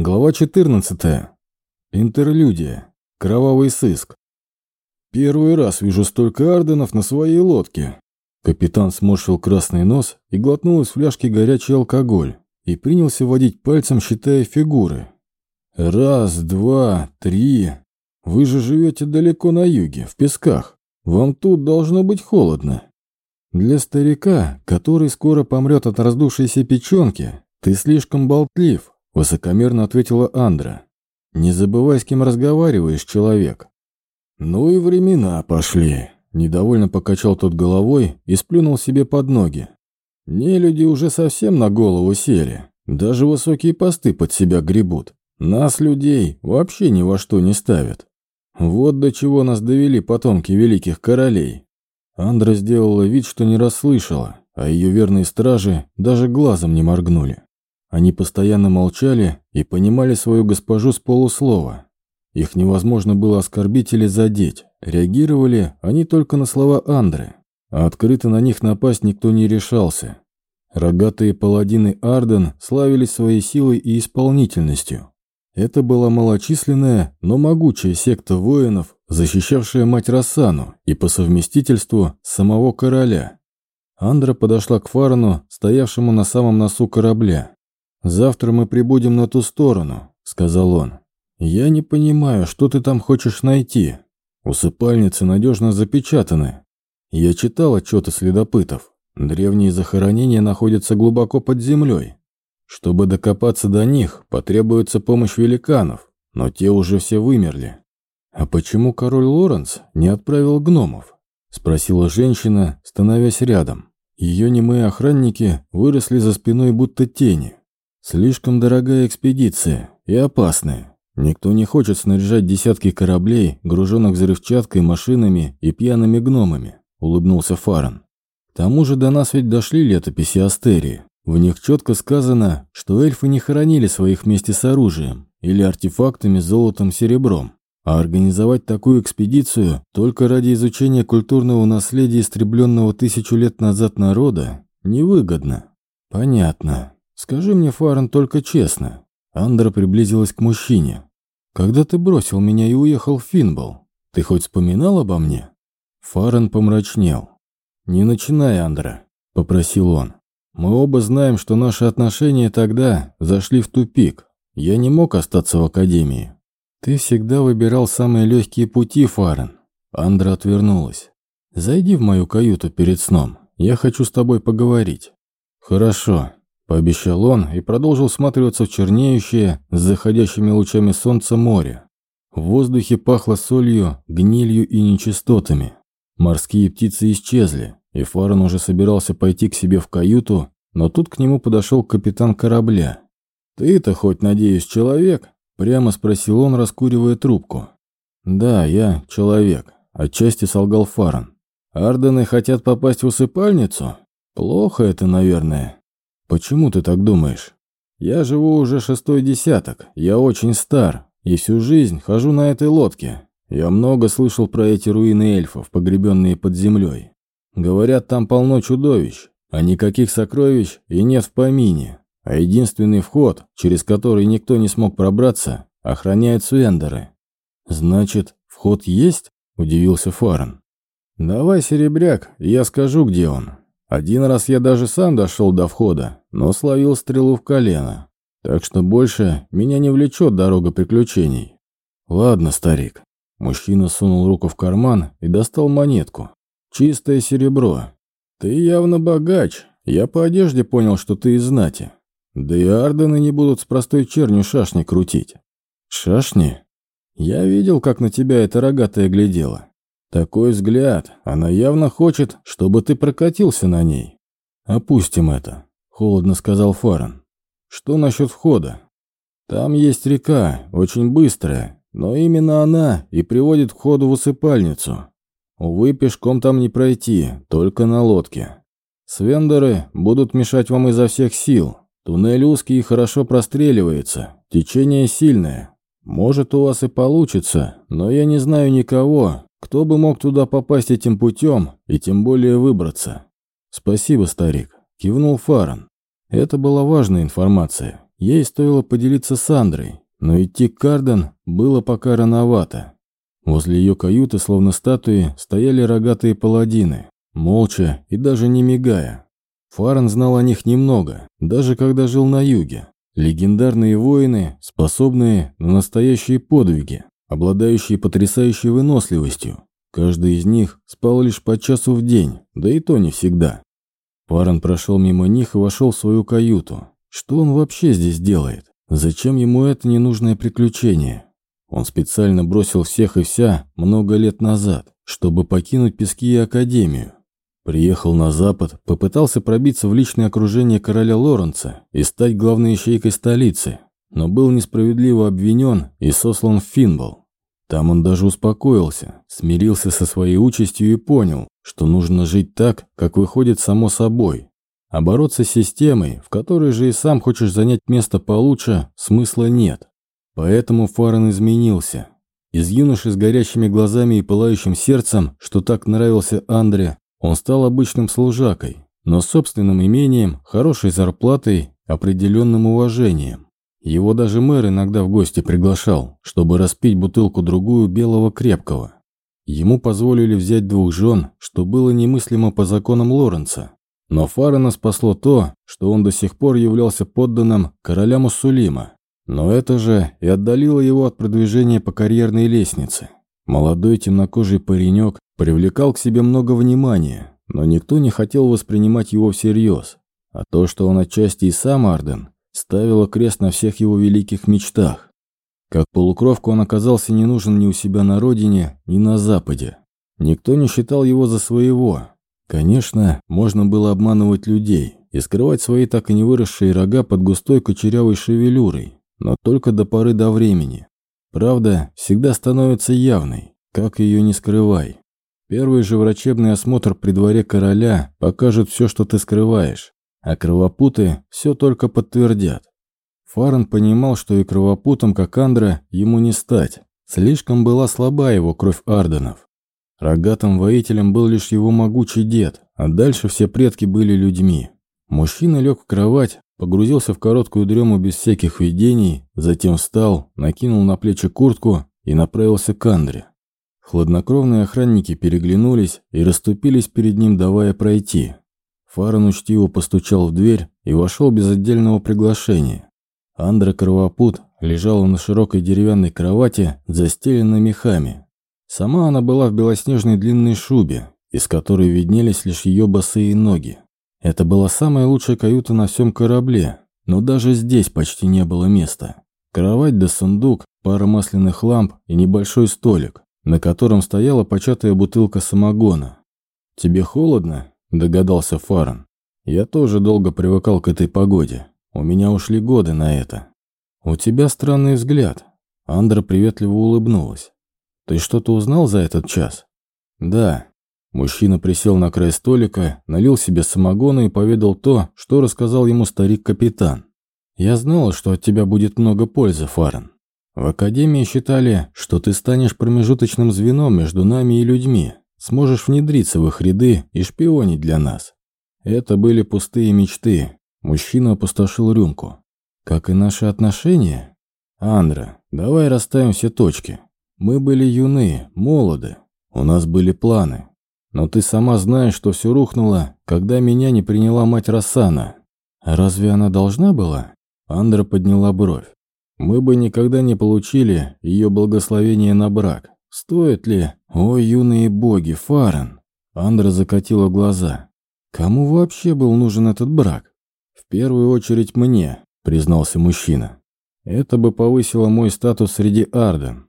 Глава 14. Интерлюдия. Кровавый сыск. Первый раз вижу столько арденов на своей лодке. Капитан сморщил красный нос и глотнул из фляжки горячий алкоголь и принялся водить пальцем, считая фигуры. Раз, два, три. Вы же живете далеко на юге, в песках. Вам тут должно быть холодно. Для старика, который скоро помрет от раздувшейся печенки, ты слишком болтлив, высокомерно ответила Андра. Не забывай, с кем разговариваешь, человек. Ну и времена пошли. Недовольно покачал тот головой и сплюнул себе под ноги. Не люди уже совсем на голову сели. Даже высокие посты под себя гребут. Нас, людей, вообще ни во что не ставят. Вот до чего нас довели потомки великих королей. Андра сделала вид, что не расслышала, а ее верные стражи даже глазом не моргнули. Они постоянно молчали и понимали свою госпожу с полуслова. Их невозможно было оскорбить или задеть. Реагировали они только на слова Андры, а открыто на них напасть никто не решался. Рогатые паладины Арден славились своей силой и исполнительностью. Это была малочисленная, но могучая секта воинов, защищавшая мать Рассану и по совместительству самого короля. Андра подошла к Фарану, стоявшему на самом носу корабля. «Завтра мы прибудем на ту сторону», — сказал он. «Я не понимаю, что ты там хочешь найти. Усыпальницы надежно запечатаны. Я читал отчеты следопытов. Древние захоронения находятся глубоко под землей. Чтобы докопаться до них, потребуется помощь великанов, но те уже все вымерли. «А почему король Лоренс не отправил гномов?» – спросила женщина, становясь рядом. Ее немые охранники выросли за спиной будто тени. Слишком дорогая экспедиция и опасная. Никто не хочет снаряжать десятки кораблей, груженных взрывчаткой, машинами и пьяными гномами, улыбнулся Фаран. К тому же до нас ведь дошли летописи Астерии. В них четко сказано, что эльфы не хоронили своих вместе с оружием или артефактами, золотом, серебром. А организовать такую экспедицию только ради изучения культурного наследия истребленного тысячу лет назад народа невыгодно. Понятно. «Скажи мне, Фарен, только честно». Андра приблизилась к мужчине. «Когда ты бросил меня и уехал в Финбол, ты хоть вспоминал обо мне?» Фарен помрачнел. «Не начинай, Андра», — попросил он. «Мы оба знаем, что наши отношения тогда зашли в тупик. Я не мог остаться в Академии. Ты всегда выбирал самые легкие пути, Фарен». Андра отвернулась. «Зайди в мою каюту перед сном. Я хочу с тобой поговорить». «Хорошо», Пообещал он и продолжил всматриваться в чернеющее с заходящими лучами солнца море. В воздухе пахло солью, гнилью и нечистотами. Морские птицы исчезли, и Фарон уже собирался пойти к себе в каюту, но тут к нему подошел капитан корабля. «Ты-то хоть, надеюсь, человек?» – прямо спросил он, раскуривая трубку. «Да, я человек», – отчасти солгал Фарон. «Ардены хотят попасть в усыпальницу? Плохо это, наверное. «Почему ты так думаешь?» «Я живу уже шестой десяток, я очень стар, и всю жизнь хожу на этой лодке. Я много слышал про эти руины эльфов, погребенные под землей. Говорят, там полно чудовищ, а никаких сокровищ и нет в помине. А единственный вход, через который никто не смог пробраться, охраняют свендеры». «Значит, вход есть?» – удивился Фарен. «Давай, серебряк, я скажу, где он. Один раз я даже сам дошел до входа, но словил стрелу в колено. Так что больше меня не влечет дорога приключений. Ладно, старик. Мужчина сунул руку в карман и достал монетку. Чистое серебро. Ты явно богач. Я по одежде понял, что ты из знати. Да и ардены не будут с простой чернью шашни крутить. Шашни? Я видел, как на тебя эта рогатая глядела. Такой взгляд, она явно хочет, чтобы ты прокатился на ней. Опустим это, холодно сказал Фарен. Что насчет входа? Там есть река, очень быстрая, но именно она и приводит к входу в усыпальницу. Увы, пешком там не пройти, только на лодке. Свендеры будут мешать вам изо всех сил. Туннель узкий и хорошо простреливается, течение сильное. Может, у вас и получится, но я не знаю никого, кто бы мог туда попасть этим путем и тем более выбраться? Спасибо, старик, кивнул Фаран. Это была важная информация, Ей стоило поделиться с Андрой, но идти к Карден было пока рановато. Возле ее каюты, словно статуи, стояли рогатые паладины, молча и даже не мигая. Фарен знал о них немного, даже когда жил на юге. Легендарные воины, способные на настоящие подвиги, обладающие потрясающей выносливостью. Каждый из них спал лишь по часу в день, да и то не всегда. Фарен прошел мимо них и вошел в свою каюту. Что он вообще здесь делает? Зачем ему это ненужное приключение? Он специально бросил всех и вся много лет назад, чтобы покинуть пески и Академию. Приехал на Запад, попытался пробиться в личное окружение короля Лоренца и стать главной ищейкой столицы, но был несправедливо обвинен и сослан в Финбол. Там он даже успокоился, смирился со своей участью и понял, что нужно жить так, как выходит само собой. А бороться с системой, в которой же и сам хочешь занять место получше, смысла нет. Поэтому Фарен изменился. Из юноши с горящими глазами и пылающим сердцем, что так нравился Андре, он стал обычным служакой, но собственным имением, хорошей зарплатой, определенным уважением. Его даже мэр иногда в гости приглашал, чтобы распить бутылку-другую белого крепкого. Ему позволили взять двух жен, что было немыслимо по законам Лоренца. Но Фарена спасло то, что он до сих пор являлся подданным короля Муссулима, но это же и отдалило его от продвижения по карьерной лестнице. Молодой темнокожий паренек привлекал к себе много внимания, но никто не хотел воспринимать его всерьез. А то, что он отчасти и сам Арден, ставило крест на всех его великих мечтах. Как полукровку он оказался не нужен ни у себя на родине, ни на Западе. Никто не считал его за своего. Конечно, можно было обманывать людей и скрывать свои так и не выросшие рога под густой кучерявой шевелюрой, но только до поры до времени. Правда всегда становится явной, как ее не скрывай. Первый же врачебный осмотр при дворе короля покажет все, что ты скрываешь, а кровопуты все только подтвердят. Фарен понимал, что и кровопутом, как Андра, ему не стать. Слишком была слаба его кровь Арденов. Рогатым воителем был лишь его могучий дед, а дальше все предки были людьми. Мужчина лег в кровать, Погрузился в короткую дрему без всяких видений, затем встал, накинул на плечи куртку и направился к Андре. Хладнокровные охранники переглянулись и расступились перед ним, давая пройти. Фарен учтиво постучал в дверь и вошел без отдельного приглашения. Андра Кровопут лежала на широкой деревянной кровати, застеленной мехами. Сама она была в белоснежной длинной шубе, из которой виднелись лишь ее босые ноги. Это была самая лучшая каюта на всем корабле, но даже здесь почти не было места. Кровать да сундук, пара масляных ламп и небольшой столик, на котором стояла початая бутылка самогона. «Тебе холодно?» – догадался Фарен. «Я тоже долго привыкал к этой погоде. У меня ушли годы на это». «У тебя странный взгляд». Андра приветливо улыбнулась. «Ты что-то узнал за этот час?» «Да, Мужчина присел на край столика, налил себе самогона и поведал то, что рассказал ему старик-капитан. «Я знала, что от тебя будет много пользы, Фарен. В Академии считали, что ты станешь промежуточным звеном между нами и людьми, сможешь внедриться в их ряды и шпионить для нас». Это были пустые мечты. Мужчина опустошил рюмку. «Как и наши отношения?» «Андра, давай расставим все точки. Мы были юны, молоды. У нас были планы. Но ты сама знаешь, что все рухнуло, когда меня не приняла мать Рассана. А разве она должна была? Андра подняла бровь. Мы бы никогда не получили ее благословение на брак. Стоит ли? Ой, юные боги, Фарен. Андра закатила глаза. Кому вообще был нужен этот брак? Первую очередь мне, признался мужчина. Это бы повысило мой статус среди Арден.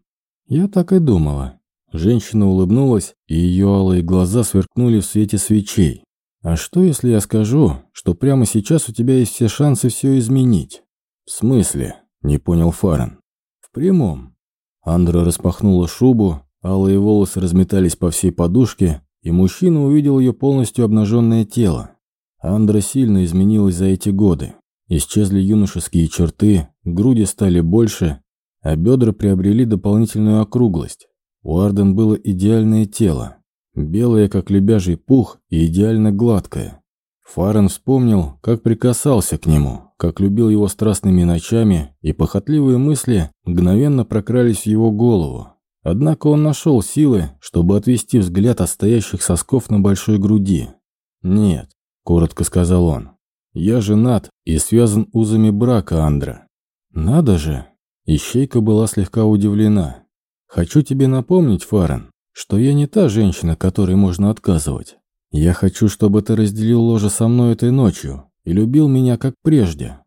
Я так и думала. Женщина улыбнулась, и ее алые глаза сверкнули в свете свечей. «А что, если я скажу, что прямо сейчас у тебя есть все шансы все изменить?» «В смысле?» – не понял Фарен. «В прямом». Андра распахнула шубу, алые волосы разметались по всей подушке, и мужчина увидел ее полностью обнаженное тело. Андра сильно изменилась за эти годы. Исчезли юношеские черты, груди стали больше, а бедра приобрели дополнительную округлость. У Арден было идеальное тело, белое, как лебяжий пух, и идеально гладкое. Фарен вспомнил, как прикасался к нему, как любил его страстными ночами, и похотливые мысли мгновенно прокрались в его голову. Однако он нашел силы, чтобы отвести взгляд от стоящих сосков на большой груди. «Нет», — коротко сказал он, — «я женат и связан узами брака, Андра». «Надо же!» Ищейка была слегка удивлена. «Хочу тебе напомнить, Фарен, что я не та женщина, которой можно отказывать. Я хочу, чтобы ты разделил ложе со мной этой ночью и любил меня как прежде».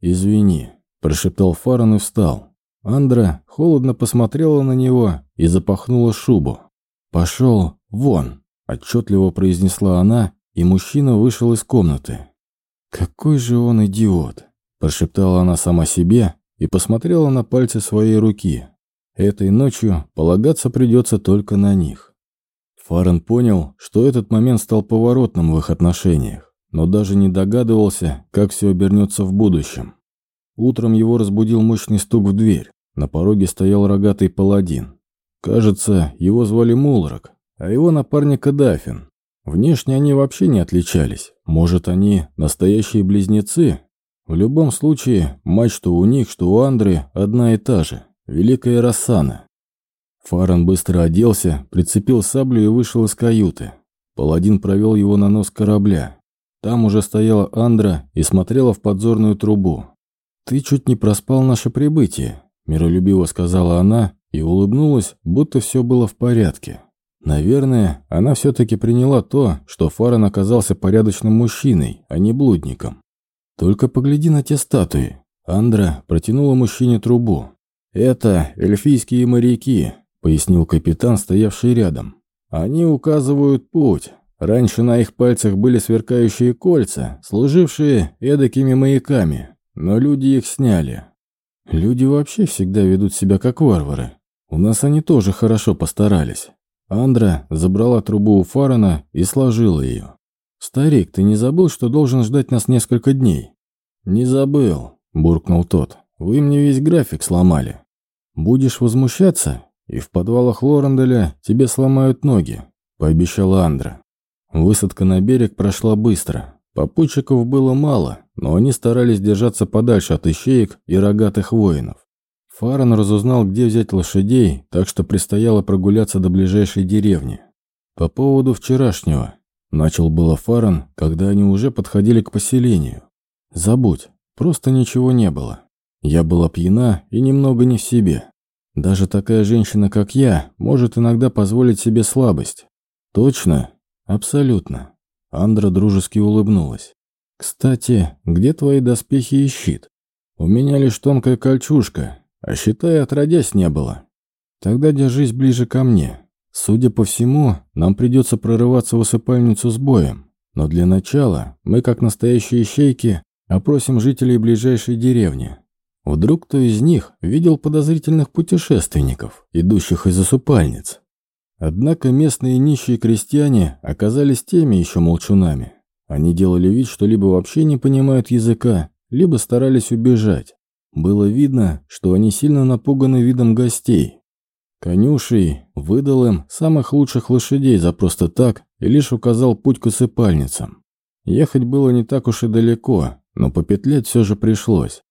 «Извини», – прошептал Фарен и встал. Андра холодно посмотрела на него и запахнула шубу. «Пошел вон», – отчетливо произнесла она, и мужчина вышел из комнаты. «Какой же он идиот!» – прошептала она сама себе и посмотрела на пальцы своей руки. Этой ночью полагаться придется только на них. Фарен понял, что этот момент стал поворотным в их отношениях, но даже не догадывался, как все обернется в будущем. Утром его разбудил мощный стук в дверь. На пороге стоял рогатый паладин. Кажется, его звали Мулрак, а его напарника Дафин. Внешне они вообще не отличались. Может, они настоящие близнецы? В любом случае, мать что у них, что у Андры одна и та же. Великая Рассана. Фаран быстро оделся, прицепил саблю и вышел из каюты. Паладин провел его на нос корабля. Там уже стояла Андра и смотрела в подзорную трубу. «Ты чуть не проспал наше прибытие», – миролюбиво сказала она и улыбнулась, будто все было в порядке. Наверное, она все-таки приняла то, что Фаран оказался порядочным мужчиной, а не блудником. «Только погляди на те статуи». Андра протянула мужчине трубу. «Это эльфийские моряки», — пояснил капитан, стоявший рядом. «Они указывают путь. Раньше на их пальцах были сверкающие кольца, служившие эдакими маяками, но люди их сняли. Люди вообще всегда ведут себя как варвары. У нас они тоже хорошо постарались. Андра забрала трубу у Фарана и сложила ее. «Старик, ты не забыл, что должен ждать нас несколько дней?» «Не забыл», – буркнул тот. «Вы мне весь график сломали. Будешь возмущаться, и в подвалах Лоренделя тебе сломают ноги», – пообещала Андра. Высадка на берег прошла быстро. Попутчиков было мало, но они старались держаться подальше от ищеек и рогатых воинов. Фаран разузнал, где взять лошадей, так что предстояло прогуляться до ближайшей деревни. По поводу вчерашнего. Начал было Фаран, когда они уже подходили к поселению. Забудь, просто ничего не было. Я была пьяна и немного не в себе. Даже такая женщина, как я, может иногда позволить себе слабость. Точно? Абсолютно. Андра дружески улыбнулась. «Кстати, где твои доспехи и щит? У меня лишь тонкая кольчужка, а считай, отродясь не было. Тогда держись ближе ко мне. Судя по всему, нам придется прорываться в усыпальницу с боем. Но для начала мы, как настоящие ищейки, опросим жителей ближайшей деревни. Вдруг кто из них видел подозрительных путешественников, идущих из усыпальниц. Однако местные нищие крестьяне оказались теми еще молчунами. Они делали вид, что либо вообще не понимают языка, либо старались убежать. Было видно, что они сильно напуганы видом гостей. Конюший выдал им самых лучших лошадей за просто так и лишь указал путь к усыпальницам. Ехать было не так уж и далеко, но попетлять все же пришлось.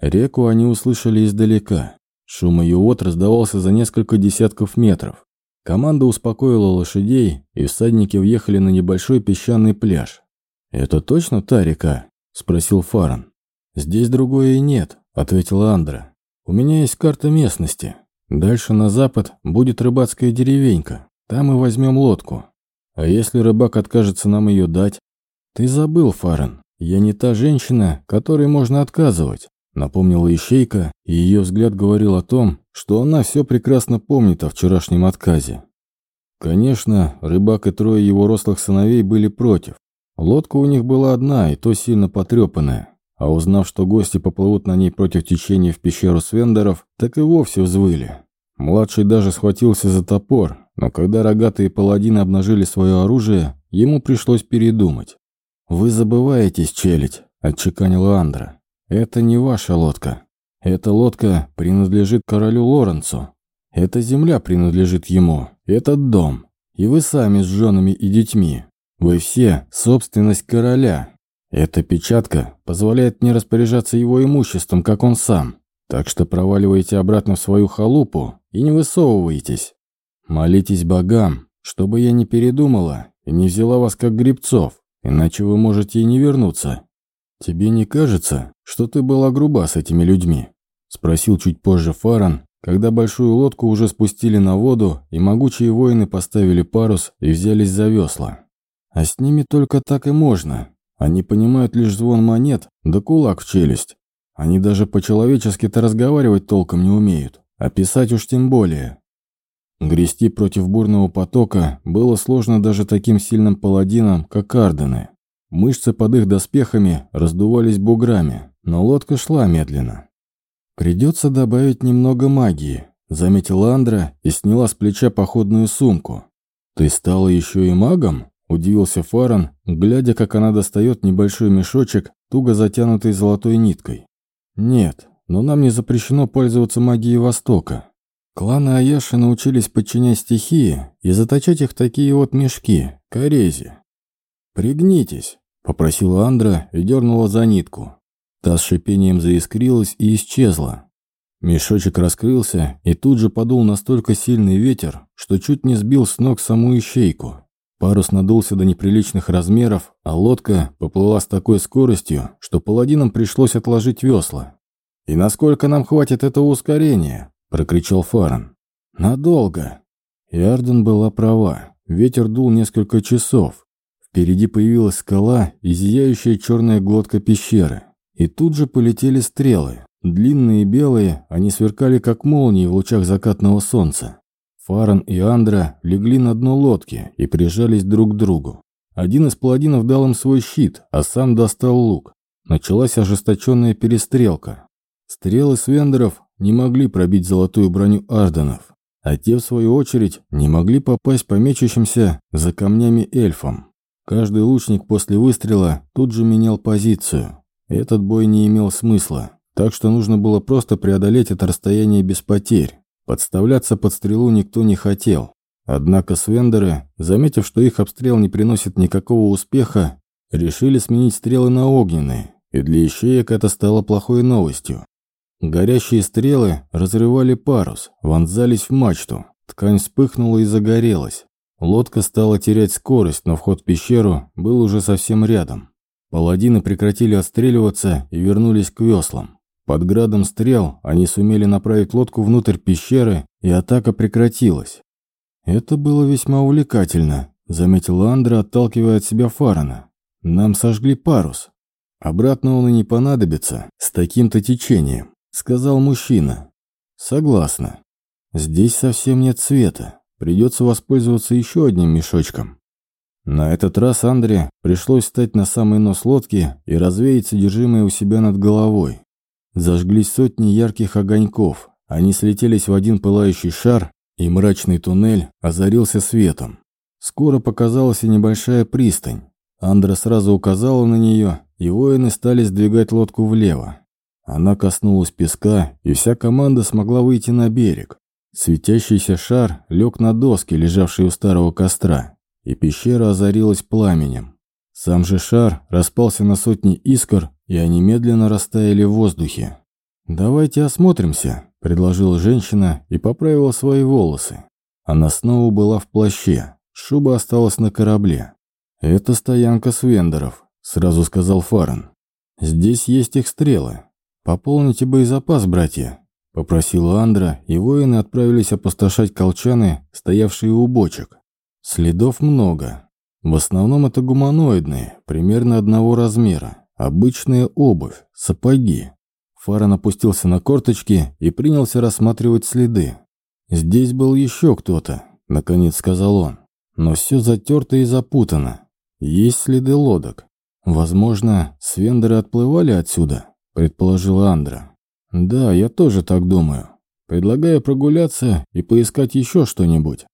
Реку они услышали издалека. Шум ее вод раздавался за несколько десятков метров. Команда успокоила лошадей, и всадники въехали на небольшой песчаный пляж. «Это точно та река?» – спросил Фаран. «Здесь другое и нет», – ответила Андра. «У меня есть карта местности. Дальше на запад будет рыбацкая деревенька. Там мы возьмем лодку. А если рыбак откажется нам ее дать? Ты забыл, Фарен, я не та женщина, которой можно отказывать. Напомнила Ищейка, и ее взгляд говорил о том, что она все прекрасно помнит о вчерашнем отказе. Конечно, рыбак и трое его рослых сыновей были против. Лодка у них была одна, и то сильно потрепанная. А узнав, что гости поплывут на ней против течения в пещеру Свендеров, так и вовсе взвыли. Младший даже схватился за топор, но когда рогатые паладины обнажили свое оружие, ему пришлось передумать. «Вы забываетесь, челядь», – отчеканила Андра. «Это не ваша лодка. Эта лодка принадлежит королю Лоренцу. Эта земля принадлежит ему, этот дом. И вы сами с женами и детьми. Вы все собственность короля. Эта печатка позволяет мне распоряжаться его имуществом, как он сам. Так что проваливайте обратно в свою халупу и не высовывайтесь. Молитесь богам, чтобы я не передумала и не взяла вас как грибцов, иначе вы можете и не вернуться. Тебе не кажется, что ты была груба с этими людьми? Спросил чуть позже Фаран, когда большую лодку уже спустили на воду, и могучие воины поставили парус и взялись за весла. А с ними только так и можно. Они понимают лишь звон монет, да кулак в челюсть. Они даже по-человечески-то разговаривать толком не умеют, а писать уж тем более. Грести против бурного потока было сложно даже таким сильным паладинам, как Ардены. Мышцы под их доспехами раздувались буграми, но лодка шла медленно. «Придется добавить немного магии», — заметила Андра и сняла с плеча походную сумку. «Ты стала еще и магом?» — удивился Фаран, глядя, как она достает небольшой мешочек, туго затянутый золотой ниткой. «Нет, но нам не запрещено пользоваться магией Востока. Кланы Аяши научились подчинять стихии и заточать их в такие вот мешки, корези. «Пригнитесь», — попросила Андра и дернула за нитку. Та с шипением заискрилась и исчезла. Мешочек раскрылся и тут же подул настолько сильный ветер, что чуть не сбил с ног саму ищейку. Парус надулся до неприличных размеров, а лодка поплыла с такой скоростью, что паладинам пришлось отложить весла. «И насколько нам хватит этого ускорения?» – прокричал Фаран. «Надолго». И Арден была права. Ветер дул несколько часов. Впереди появилась скала и зияющая черная глотка пещеры. И тут же полетели стрелы. Длинные и белые, они сверкали как молнии в лучах закатного солнца. Фаран и Андра легли на дно лодки и прижались друг к другу. Один из паладинов дал им свой щит, а сам достал лук. Началась ожесточенная перестрелка. Стрелы свендеров не могли пробить золотую броню арденов, а те, в свою очередь, не могли попасть по мечущимся за камнями эльфам. Каждый лучник после выстрела тут же менял позицию. Этот бой не имел смысла, так что нужно было просто преодолеть это расстояние без потерь. Подставляться под стрелу никто не хотел. Однако свендеры, заметив, что их обстрел не приносит никакого успеха, решили сменить стрелы на огненные, и для ищеек это стало плохой новостью. Горящие стрелы разрывали парус, вонзались в мачту, ткань вспыхнула и загорелась. Лодка стала терять скорость, но вход в пещеру был уже совсем рядом. Паладины прекратили отстреливаться и вернулись к веслам. Под градом стрел они сумели направить лодку внутрь пещеры, и атака прекратилась. «Это было весьма увлекательно», — заметил Андра, отталкивая от себя Фарана. «Нам сожгли парус. Обратно он и не понадобится с таким-то течением», — сказал мужчина. «Согласна. Здесь совсем нет света. Придется воспользоваться еще одним мешочком». На этот раз Андре пришлось встать на самый нос лодки и развеять содержимое у себя над головой. Зажглись сотни ярких огоньков, они слетелись в один пылающий шар, и мрачный туннель озарился светом. Скоро показалась и небольшая пристань. Андра сразу указала на нее, и воины стали сдвигать лодку влево. Она коснулась песка, и вся команда смогла выйти на берег. Светящийся шар лег на доски, лежавшие у старого костра и пещера озарилась пламенем. Сам же шар распался на сотни искр, и они медленно растаяли в воздухе. «Давайте осмотримся», – предложила женщина и поправила свои волосы. Она снова была в плаще, шуба осталась на корабле. «Это стоянка свендеров», – сразу сказал Фарен. «Здесь есть их стрелы. Пополните боезапас, братья», – попросила Андра, и воины отправились опустошать колчаны, стоявшие у бочек. Следов много. В основном это гуманоидные, примерно одного размера. Обычная обувь, сапоги. Фаран опустился на корточки и принялся рассматривать следы. «Здесь был еще кто-то», — наконец сказал он. «Но все затерто и запутано. Есть следы лодок. Возможно, свендеры отплывали отсюда», — предположила Андра. «Да, я тоже так думаю. Предлагаю прогуляться и поискать еще что-нибудь.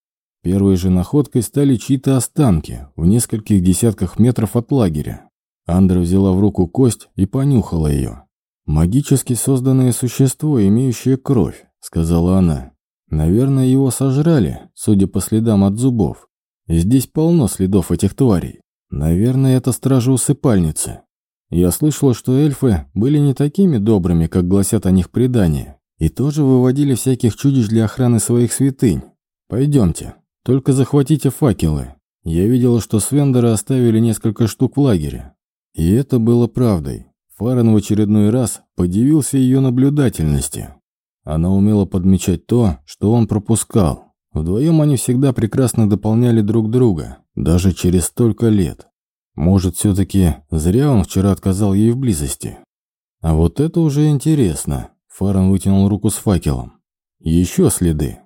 Первой же находкой стали чьи-то останки в нескольких десятках метров от лагеря. Андра взяла в руку кость и понюхала ее. «Магически созданное существо, имеющее кровь», — сказала она. «Наверное, его сожрали, судя по следам от зубов. Здесь полно следов этих тварей. Наверное, это стражи усыпальницы. Я слышала, что эльфы были не такими добрыми, как гласят о них предания, и тоже выводили всяких чудищ для охраны своих святынь. Пойдемте, только захватите факелы. Я видела, что Свендера оставили несколько штук в лагере. И это было правдой. Фарен в очередной раз подивился ее наблюдательности. Она умела подмечать то, что он пропускал. Вдвоем они всегда прекрасно дополняли друг друга, даже через столько лет. Может, все-таки зря он вчера отказал ей в близости. А вот это уже интересно. Фарен вытянул руку с факелом. Еще следы.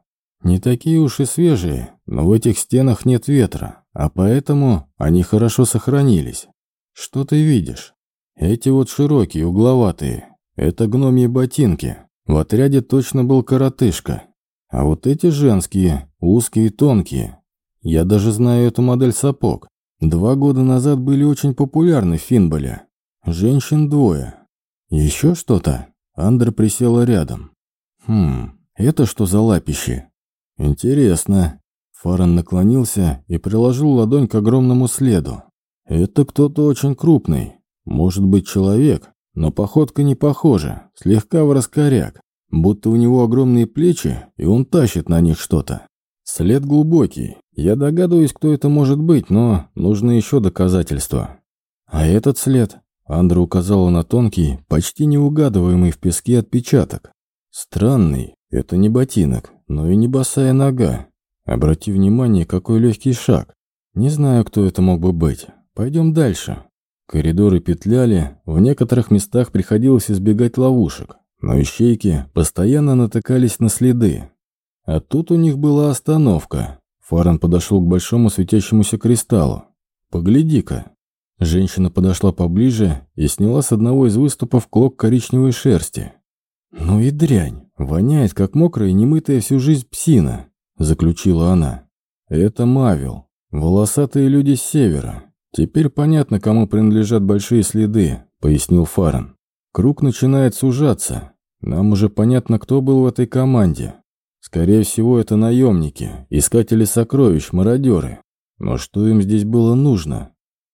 Не такие уж и свежие, но в этих стенах нет ветра, а поэтому они хорошо сохранились. Что ты видишь? Эти вот широкие, угловатые. Это гномьи ботинки. В отряде точно был коротышка. А вот эти женские, узкие и тонкие. Я даже знаю эту модель сапог. Два года назад были очень популярны в Финболе. Женщин двое. Еще что-то? Андра присела рядом. Хм, это что за лапищи? Интересно. Фаран наклонился и приложил ладонь к огромному следу. Это кто-то очень крупный. Может быть, человек, но походка не похожа, слегка в раскоряк, будто у него огромные плечи, и он тащит на них что-то. След глубокий. Я догадываюсь, кто это может быть, но нужны еще доказательства. А этот след? Андра указала на тонкий, почти неугадываемый в песке отпечаток. Странный. Это не ботинок, но и не босая нога. Обрати внимание, какой легкий шаг. Не знаю, кто это мог бы быть. Пойдем дальше. Коридоры петляли, в некоторых местах приходилось избегать ловушек, но ищейки постоянно натыкались на следы. А тут у них была остановка. Фаран подошел к большому светящемуся кристаллу. «Погляди-ка». Женщина подошла поближе и сняла с одного из выступов клок коричневой шерсти. «Ну и дрянь, воняет, как мокрая и немытая всю жизнь псина», — заключила она. «Это Мавил, волосатые люди с севера, «Теперь понятно, кому принадлежат большие следы», — пояснил Фарен. «Круг начинает сужаться. Нам уже понятно, кто был в этой команде. Скорее всего, это наемники, искатели сокровищ, мародеры. Но что им здесь было нужно?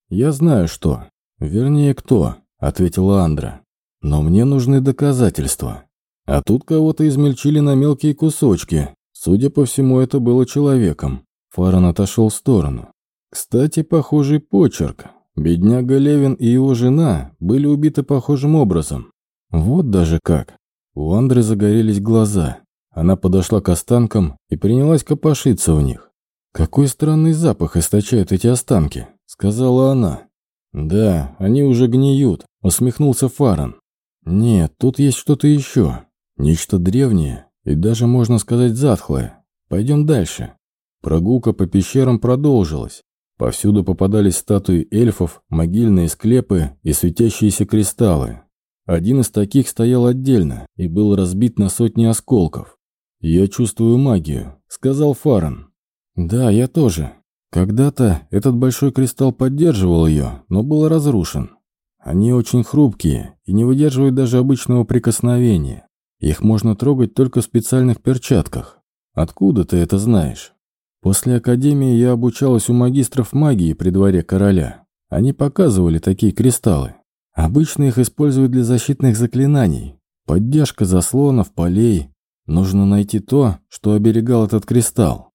Я знаю, что. Вернее, кто, ответила Андра. Но мне нужны доказательства. А тут кого-то измельчили на мелкие кусочки. Судя по всему, это было человеком. Фаран отошел в сторону. Кстати, похожий почерк. Бедняга Левин и его жена были убиты похожим образом. Вот даже как. У Андры загорелись глаза. Она подошла к останкам и принялась копошиться в них. «Какой странный запах источают эти останки», — сказала она. «Да, они уже гниют», — усмехнулся Фаран. «Нет, тут есть что-то еще. Нечто древнее и даже, можно сказать, затхлое. Пойдем дальше». Прогулка по пещерам продолжилась. Повсюду попадались статуи эльфов, могильные склепы и светящиеся кристаллы. Один из таких стоял отдельно и был разбит на сотни осколков. «Я чувствую магию», — сказал Фарен. «Да, я тоже. Когда-то этот большой кристалл поддерживал ее, но был разрушен. Они очень хрупкие и не выдерживают даже обычного прикосновения. Их можно трогать только в специальных перчатках. Откуда ты это знаешь?» После академии я обучалась у магистров магии при дворе короля. Они показывали такие кристаллы. Обычно их используют для защитных заклинаний. Поддержка заслонов, полей. Нужно найти то, что оберегал этот кристалл.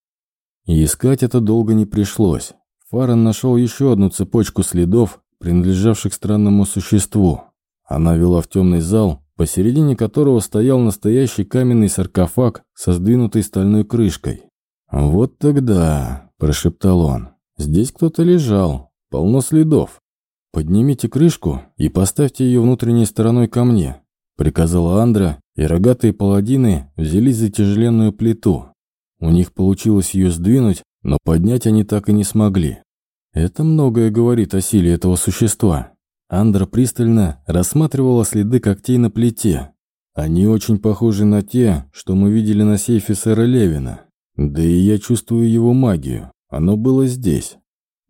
И искать это долго не пришлось. Фарен нашел еще одну цепочку следов, принадлежавших странному существу. Она вела в темный зал, посередине которого стоял настоящий каменный саркофаг со сдвинутой стальной крышкой. «Вот тогда», – прошептал он, – «здесь кто-то лежал, полно следов. Поднимите крышку и поставьте ее внутренней стороной ко мне», – приказала Андра, и рогатые паладины взялись за тяжеленную плиту. У них получилось ее сдвинуть, но поднять они так и не смогли. Это многое говорит о силе этого существа. Андра пристально рассматривала следы когтей на плите. Они очень похожи на те, что мы видели на сейфе сэра Левина. Да и я чувствую его магию. Оно было здесь.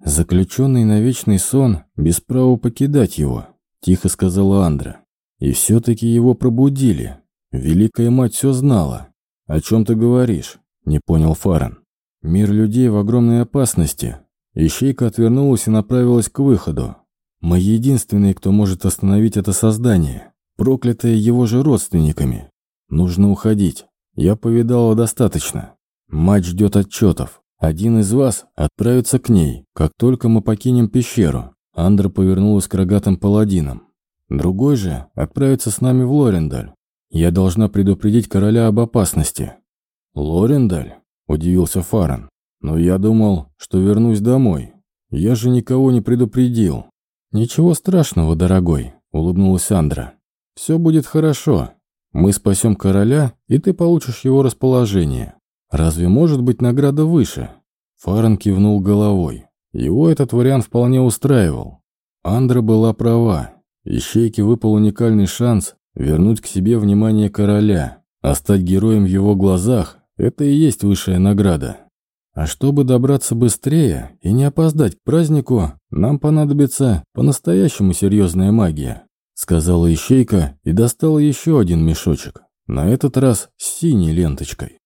Заключенный на вечный сон, без права покидать его, тихо сказала Андра. И все-таки его пробудили. Великая мать все знала. О чем ты говоришь? Не понял Фаран. Мир людей в огромной опасности. Ищейка отвернулась и направилась к выходу. Мы единственные, кто может остановить это создание, проклятое его же родственниками. Нужно уходить. Я повидала достаточно. Мать ждет отчетов. Один из вас отправится к ней, как только мы покинем пещеру. Андра повернулась к рогатым паладинам. Другой же отправится с нами в Лорендаль. Я должна предупредить короля об опасности. Лорендаль? Удивился Фаран. Но я думал, что вернусь домой. Я же никого не предупредил. Ничего страшного, дорогой, улыбнулась Андра. Все будет хорошо. Мы спасем короля, и ты получишь его расположение. Разве может быть награда выше? Фаран кивнул головой. Его этот вариант вполне устраивал. Андра была права. Ищейке выпал уникальный шанс вернуть к себе внимание короля, а стать героем в его глазах – это и есть высшая награда. А чтобы добраться быстрее и не опоздать к празднику, нам понадобится по-настоящему серьезная магия, сказала ищейка и достала еще один мешочек, на этот раз с синей ленточкой.